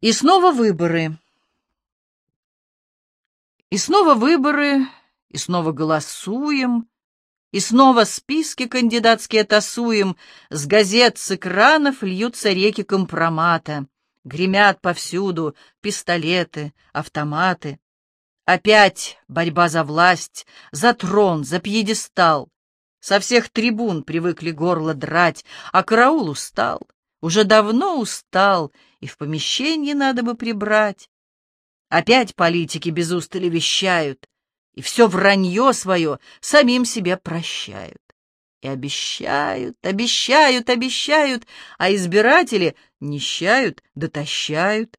И снова выборы. И снова выборы, и снова голосуем, и снова списки кандидатские тасуем, с газет, с экранов льются реки компромата, гремят повсюду пистолеты, автоматы. Опять борьба за власть, за трон, за пьедестал. Со всех трибун привыкли горло драть, а караул устал, уже давно устал, и в помещении надо бы прибрать. Опять политики без устали вещают, и все вранье свое самим себе прощают. И обещают, обещают, обещают, а избиратели нищают, дотащают.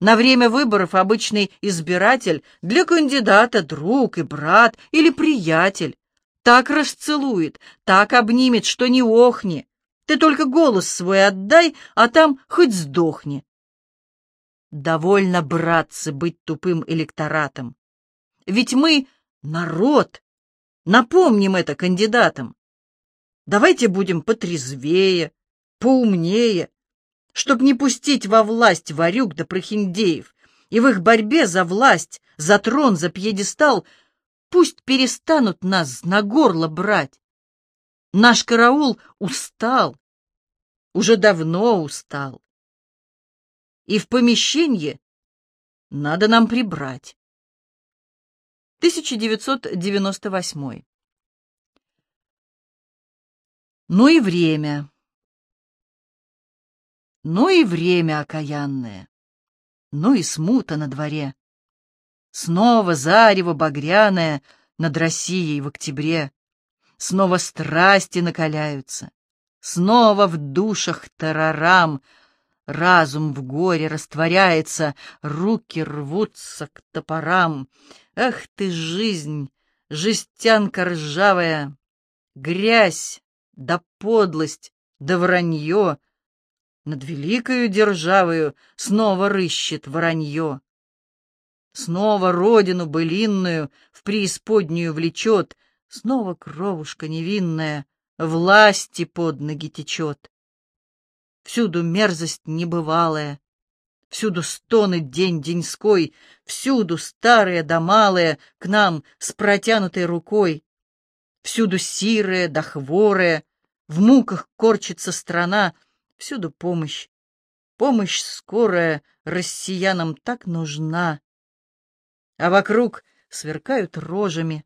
На время выборов обычный избиратель для кандидата друг и брат или приятель. Так расцелует, так обнимет, что не охни. Ты только голос свой отдай, а там хоть сдохни. Довольно, братцы, быть тупым электоратом. Ведь мы — народ. Напомним это кандидатам. Давайте будем потрезвее, поумнее, чтоб не пустить во власть варюк да прохиндеев, и в их борьбе за власть, за трон, за пьедестал пусть перестанут нас на горло брать. Наш караул устал, уже давно устал и в помещении надо нам прибрать. 1998. Ну и время. Ну и время окаянное. Ну и смута на дворе. Снова зарево багряное над Россией в октябре. Снова страсти накаляются. Снова в душах тарарам — Разум в горе растворяется, руки рвутся к топорам. Ах ты, жизнь, жестянка ржавая, грязь, да подлость, да вранье. Над великою державою снова рыщет воронье. Снова родину былинную в преисподнюю влечет, Снова кровушка невинная власти под ноги течет. Всюду мерзость небывалая, Всюду стоны день-деньской, Всюду старые да малые К нам с протянутой рукой. Всюду сирые да хворые, В муках корчится страна, Всюду помощь. Помощь скорая россиянам так нужна. А вокруг сверкают рожами.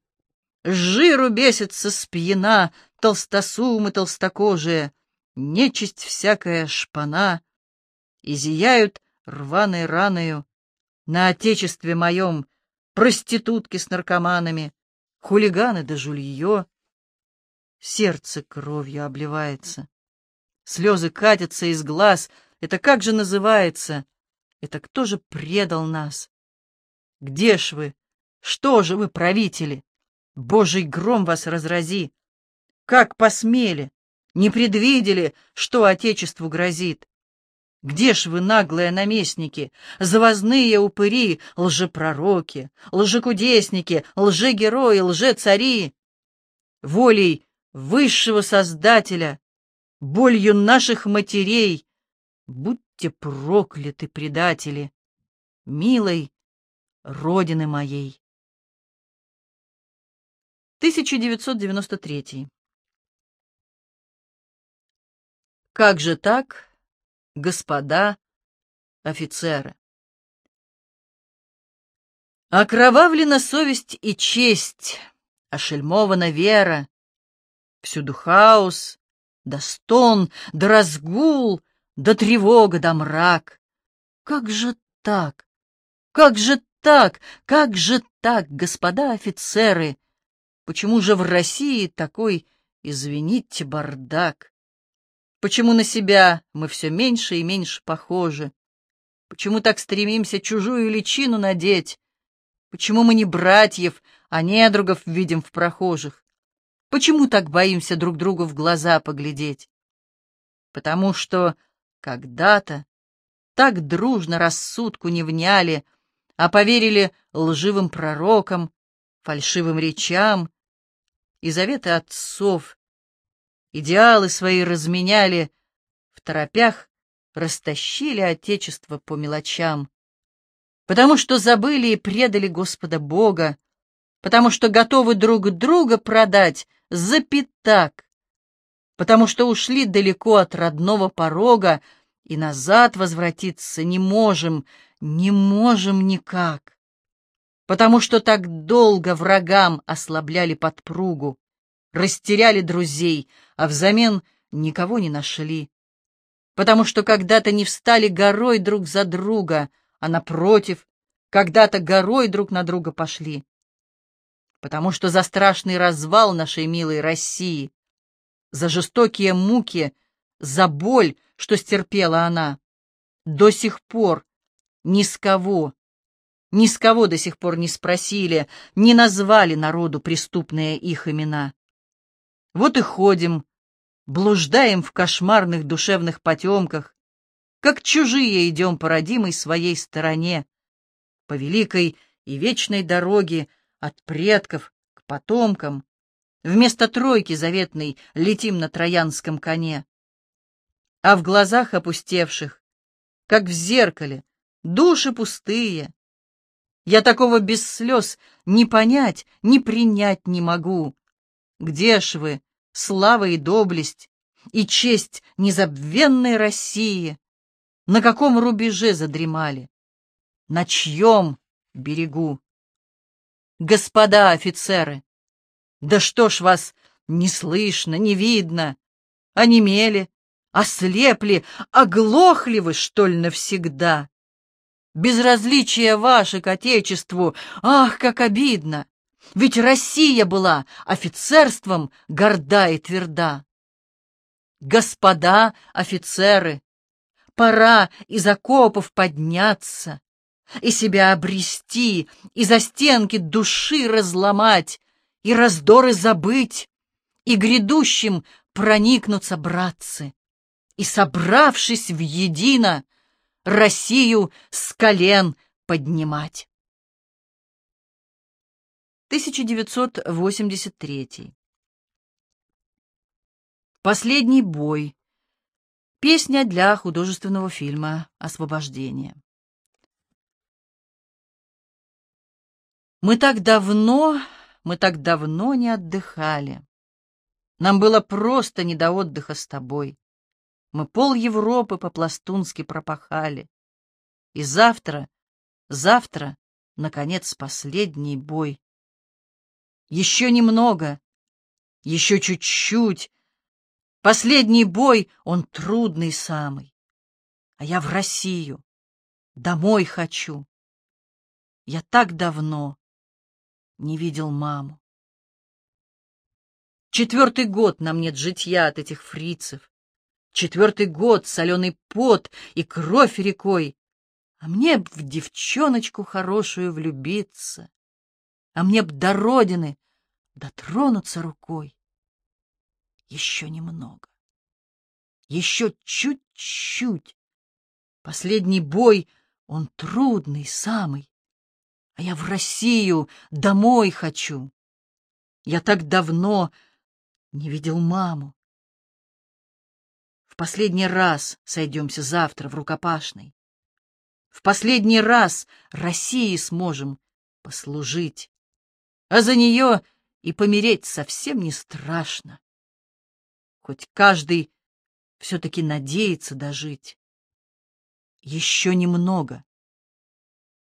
Жиру бесится спьяна Толстосумы толстокожие, нечисть всякая шпана, и зияют рваной раною на отечестве моем проститутки с наркоманами, хулиганы да жулье. Сердце кровью обливается, слезы катятся из глаз. Это как же называется? Это кто же предал нас? Где ж вы? Что же вы, правители? Божий гром вас разрази! Как посмели? не предвидели, что Отечеству грозит. Где ж вы, наглые наместники, завозные упыри, лжепророки, лжекудесники, лжегерои, лжецари? Волей высшего Создателя, болью наших матерей, будьте прокляты, предатели, милой Родины моей. 1993 Как же так, господа офицеры? Окровавлена совесть и честь, ошельмована вера. Всюду хаос, да стон, да разгул, да тревога, да мрак. Как же так? Как же так? Как же так, господа офицеры? Почему же в России такой, извините, бардак? Почему на себя мы все меньше и меньше похожи? Почему так стремимся чужую личину надеть? Почему мы не братьев, а недругов видим в прохожих? Почему так боимся друг другу в глаза поглядеть? Потому что когда-то так дружно рассудку не вняли, а поверили лживым пророкам, фальшивым речам и заветы отцов, идеалы свои разменяли, в торопях растащили Отечество по мелочам, потому что забыли и предали Господа Бога, потому что готовы друг друга продать за пятак, потому что ушли далеко от родного порога и назад возвратиться не можем, не можем никак, потому что так долго врагам ослабляли подпругу, растеряли друзей, а взамен никого не нашли, потому что когда-то не встали горой друг за друга, а напротив, когда-то горой друг на друга пошли, потому что за страшный развал нашей милой России, за жестокие муки, за боль, что стерпела она, до сих пор ни с кого, ни с кого до сих пор не спросили, не назвали народу преступные их имена. Вот и ходим, блуждаем в кошмарных душевных потемках, как чужие идем по родимой своей стороне, по великой и вечной дороге от предков к потомкам, вместо тройки заветной летим на троянском коне. А в глазах опустевших, как в зеркале, души пустые. Я такого без слез не понять, не принять не могу. Где ж вы, слава и доблесть, и честь незабвенной России? На каком рубеже задремали? На чьем берегу? Господа офицеры, да что ж вас не слышно, не видно? Онемели, ослепли, оглохли вы, что ли, навсегда? Безразличие ваше к Отечеству, ах, как обидно! Ведь Россия была офицерством горда и тверда. Господа офицеры, пора из окопов подняться и себя обрести, и за стенки души разломать, и раздоры забыть, и грядущим проникнуться, братцы, и, собравшись в едино, Россию с колен поднимать. 1983. Последний бой. Песня для художественного фильма «Освобождение». Мы так давно, мы так давно не отдыхали. Нам было просто не до отдыха с тобой. Мы пол Европы по-пластунски пропахали. И завтра, завтра, наконец, последний бой. Еще немного, еще чуть-чуть. Последний бой, он трудный самый. А я в Россию, домой хочу. Я так давно не видел маму. Четвертый год нам нет житья от этих фрицев. Четвертый год соленый пот и кровь рекой. А мне б в девчоночку хорошую влюбиться а мне б до родины дотронуться рукой. Еще немного. Еще чуть-чуть. Последний бой, он трудный самый. А я в Россию домой хочу. Я так давно не видел маму. Последний раз сойдемся завтра в рукопашной. В последний раз России сможем послужить а за нее и помереть совсем не страшно. Хоть каждый все-таки надеется дожить. Еще немного.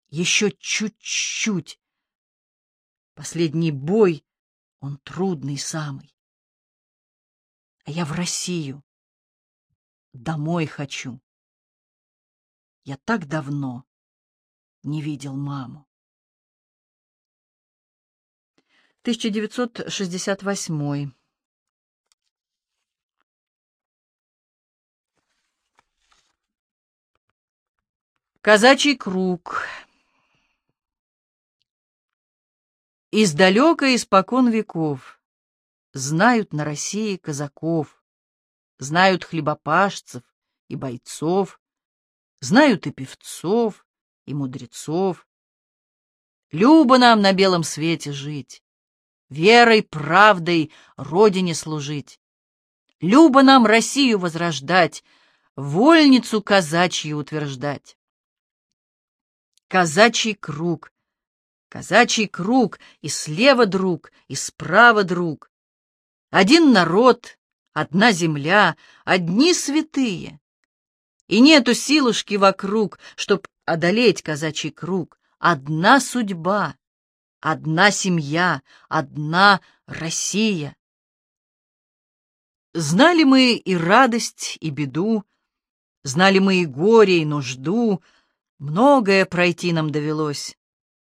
Еще чуть-чуть. Последний бой, он трудный самый. А я в Россию. Домой хочу. Я так давно не видел маму. 1968. Казачий круг. Издалека, испокон веков, Знают на России казаков, Знают хлебопашцев и бойцов, Знают и певцов, и мудрецов. Любо нам на белом свете жить, верой, правдой Родине служить. Любо нам Россию возрождать, вольницу казачью утверждать. Казачий круг, казачий круг, и слева друг, и справа друг. Один народ, одна земля, одни святые. И нету силушки вокруг, чтоб одолеть казачий круг. Одна судьба, одна семья, одна Россия. Знали мы и радость, и беду, знали мы и горе, и нужду, многое пройти нам довелось,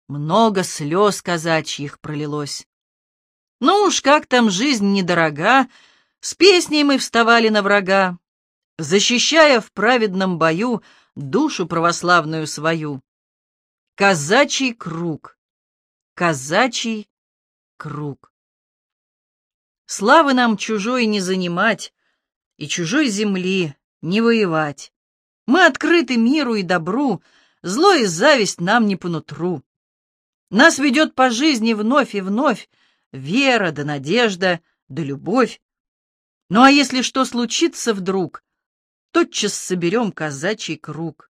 много слез казачьих пролилось. Ну уж как там жизнь недорога, с песней мы вставали на врага, защищая в праведном бою душу православную свою. Казачий круг, казачий круг. Славы нам чужой не занимать и чужой земли не воевать. Мы открыты миру и добру, зло и зависть нам не по нутру. Нас ведет по жизни вновь и вновь вера да надежда да любовь. Ну а если что случится вдруг, тотчас соберем казачий круг.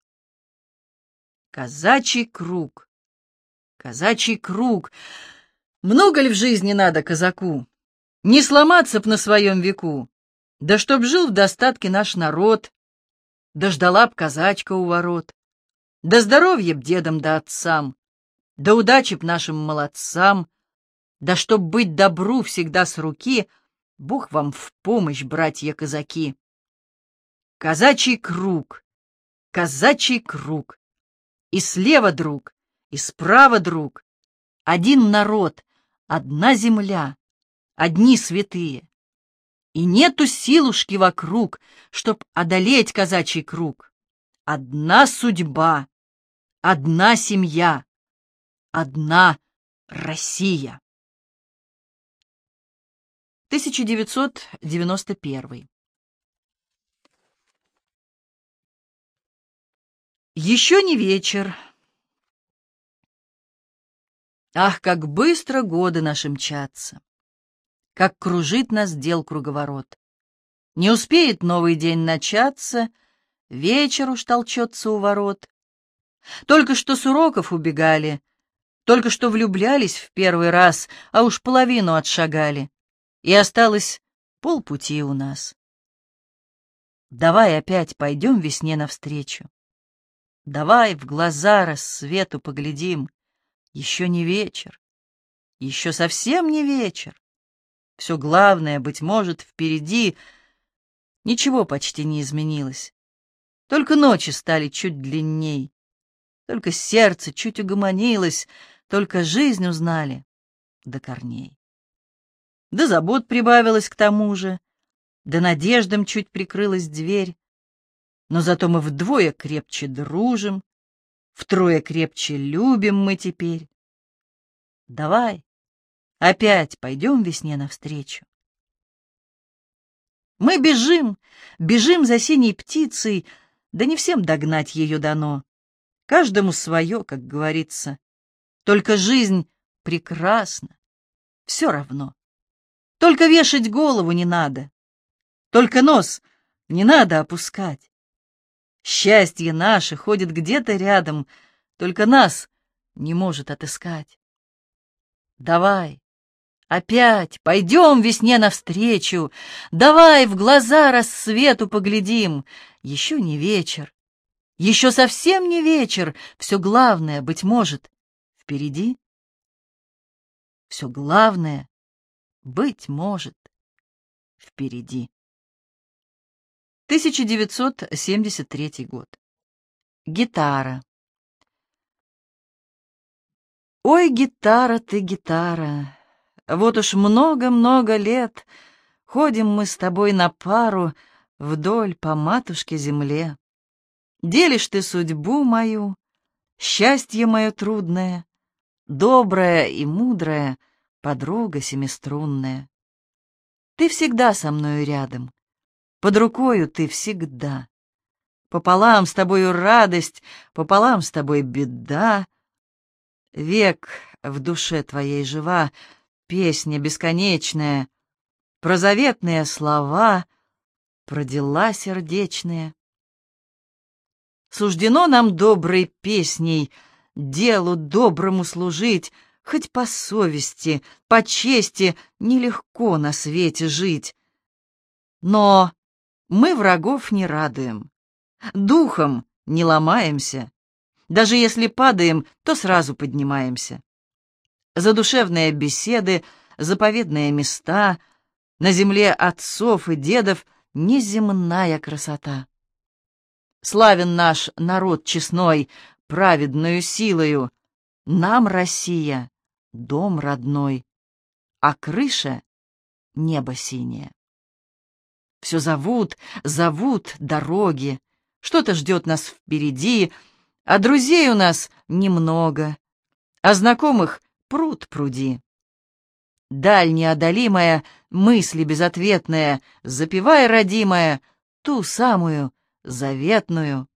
Казачий круг, казачий круг. Много ли в жизни надо казаку? Не сломаться б на своем веку, да чтоб жил в достатке наш народ, да ждала б казачка у ворот, да здоровье б дедам да отцам, да удачи б нашим молодцам, да чтоб быть добру всегда с руки, Бог вам в помощь, братья-казаки. Казачий круг, казачий круг. И слева друг, и справа друг. Один народ, одна земля, одни святые. И нету силушки вокруг, чтоб одолеть казачий круг. Одна судьба, одна семья, одна Россия. 1991 Еще не вечер. Ах, как быстро годы наши мчатся! Как кружит нас дел круговорот! Не успеет новый день начаться, вечер уж толчется у ворот. Только что с уроков убегали, только что влюблялись в первый раз, а уж половину отшагали, и осталось полпути у нас. Давай опять пойдем весне навстречу. Давай в глаза рассвету поглядим. Еще не вечер, еще совсем не вечер. Все главное, быть может, впереди. Ничего почти не изменилось. Только ночи стали чуть длинней. Только сердце чуть угомонилось, только жизнь узнали до корней. Да забот прибавилось к тому же, да надеждам чуть прикрылась дверь но зато мы вдвое крепче дружим, втрое крепче любим мы теперь. Давай, опять пойдем весне навстречу. Мы бежим, бежим за синей птицей, да не всем догнать ее дано. Каждому свое, как говорится. Только жизнь прекрасна, все равно. Только вешать голову не надо, только нос не надо опускать. Счастье наше ходит где-то рядом, только нас не может отыскать. Давай, опять пойдем весне навстречу, давай в глаза рассвету поглядим. Еще не вечер, еще совсем не вечер, все главное, быть может, впереди. Все главное, быть может, впереди. 1973 год. Гитара. Ой, гитара ты, гитара, вот уж много-много лет Ходим мы с тобой на пару вдоль по матушке земле. Делишь ты судьбу мою, счастье мое трудное, Добрая и мудрая подруга семиструнная. Ты всегда со мною рядом, под рукою ты всегда. Пополам с тобою радость, пополам с тобой беда. Век в душе твоей жива, песня бесконечная, Про заветные слова, про дела сердечные. Суждено нам доброй песней, делу доброму служить, хоть по совести, по чести нелегко на свете жить. Но мы врагов не радуем, духом не ломаемся, даже если падаем, то сразу поднимаемся. Задушевные беседы, заповедные места, на земле отцов и дедов неземная красота. Славен наш народ честной, праведную силою, нам Россия, дом родной, а крыша — небо синее. Все зовут, зовут дороги, что-то ждет нас впереди, а друзей у нас немного, а знакомых пруд пруди. Даль неодолимая, мысли безответная, запивай, родимая, ту самую заветную.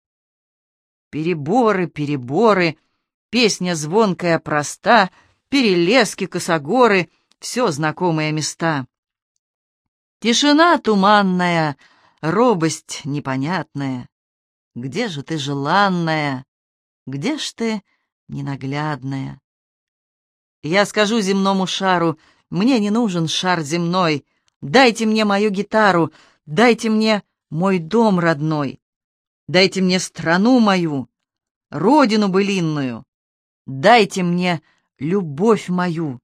Переборы, переборы, песня звонкая, проста, перелески, косогоры, все знакомые места. Тишина туманная, робость непонятная. Где же ты, желанная? Где ж ты, ненаглядная? Я скажу земному шару, мне не нужен шар земной. Дайте мне мою гитару, дайте мне мой дом родной. Дайте мне страну мою, родину былинную. Дайте мне любовь мою,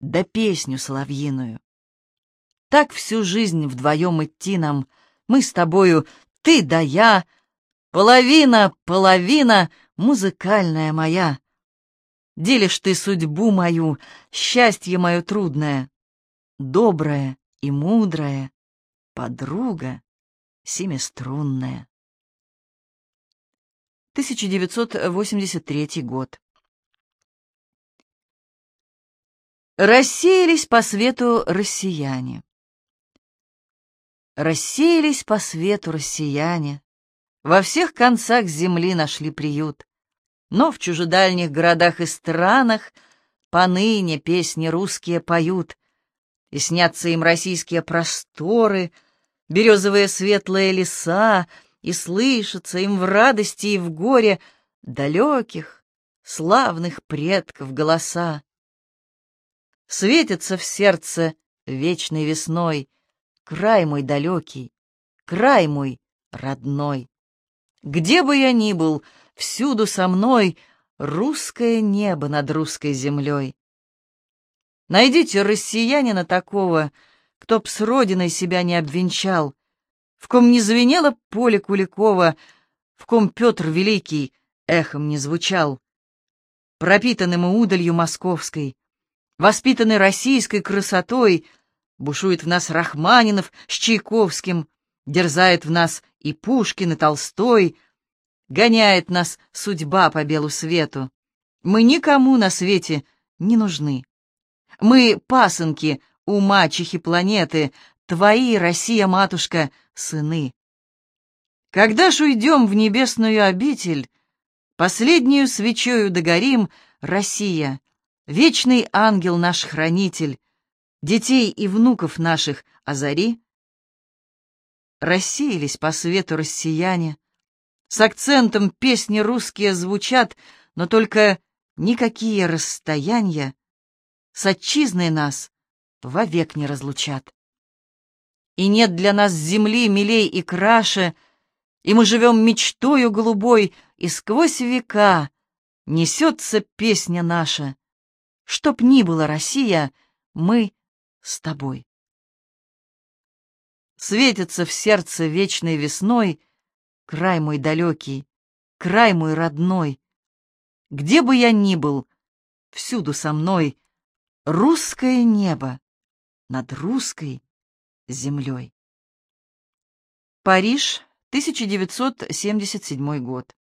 да песню соловьиную. Так всю жизнь вдвоем идти нам, мы с тобою, ты да я, половина, половина музыкальная моя. Делишь ты судьбу мою, счастье мое трудное, добрая и мудрая подруга семиструнная. 1983 год. Рассеялись по свету россияне. Рассеялись по свету россияне, во всех концах земли нашли приют. Но в чужедальних городах и странах поныне песни русские поют, и снятся им российские просторы, березовые светлые леса, и слышатся им в радости и в горе далеких, славных предков голоса. Светится в сердце вечной весной край мой далекий, край мой родной. Где бы я ни был, всюду со мной русское небо над русской землей. Найдите россиянина такого, кто б с родиной себя не обвенчал, в ком не звенело поле Куликова, в ком Петр Великий эхом не звучал. Пропитанным удалью московской, воспитанный российской красотой, бушует в нас Рахманинов с Чайковским, дерзает в нас и Пушкин, и Толстой, гоняет нас судьба по белу свету. Мы никому на свете не нужны. Мы пасынки у мачехи планеты, твои, Россия-матушка, сыны. Когда ж уйдем в небесную обитель, последнюю свечою догорим, Россия, вечный ангел наш хранитель, детей и внуков наших озари. Рассеялись по свету россияне, с акцентом песни русские звучат, но только никакие расстояния с отчизной нас вовек не разлучат. И нет для нас земли милей и краше, и мы живем мечтою голубой, и сквозь века несется песня наша. Чтоб ни было Россия, мы с тобой. Светится в сердце вечной весной край мой далекий, край мой родной. Где бы я ни был, всюду со мной русское небо над русской землей. Париж, 1977 год.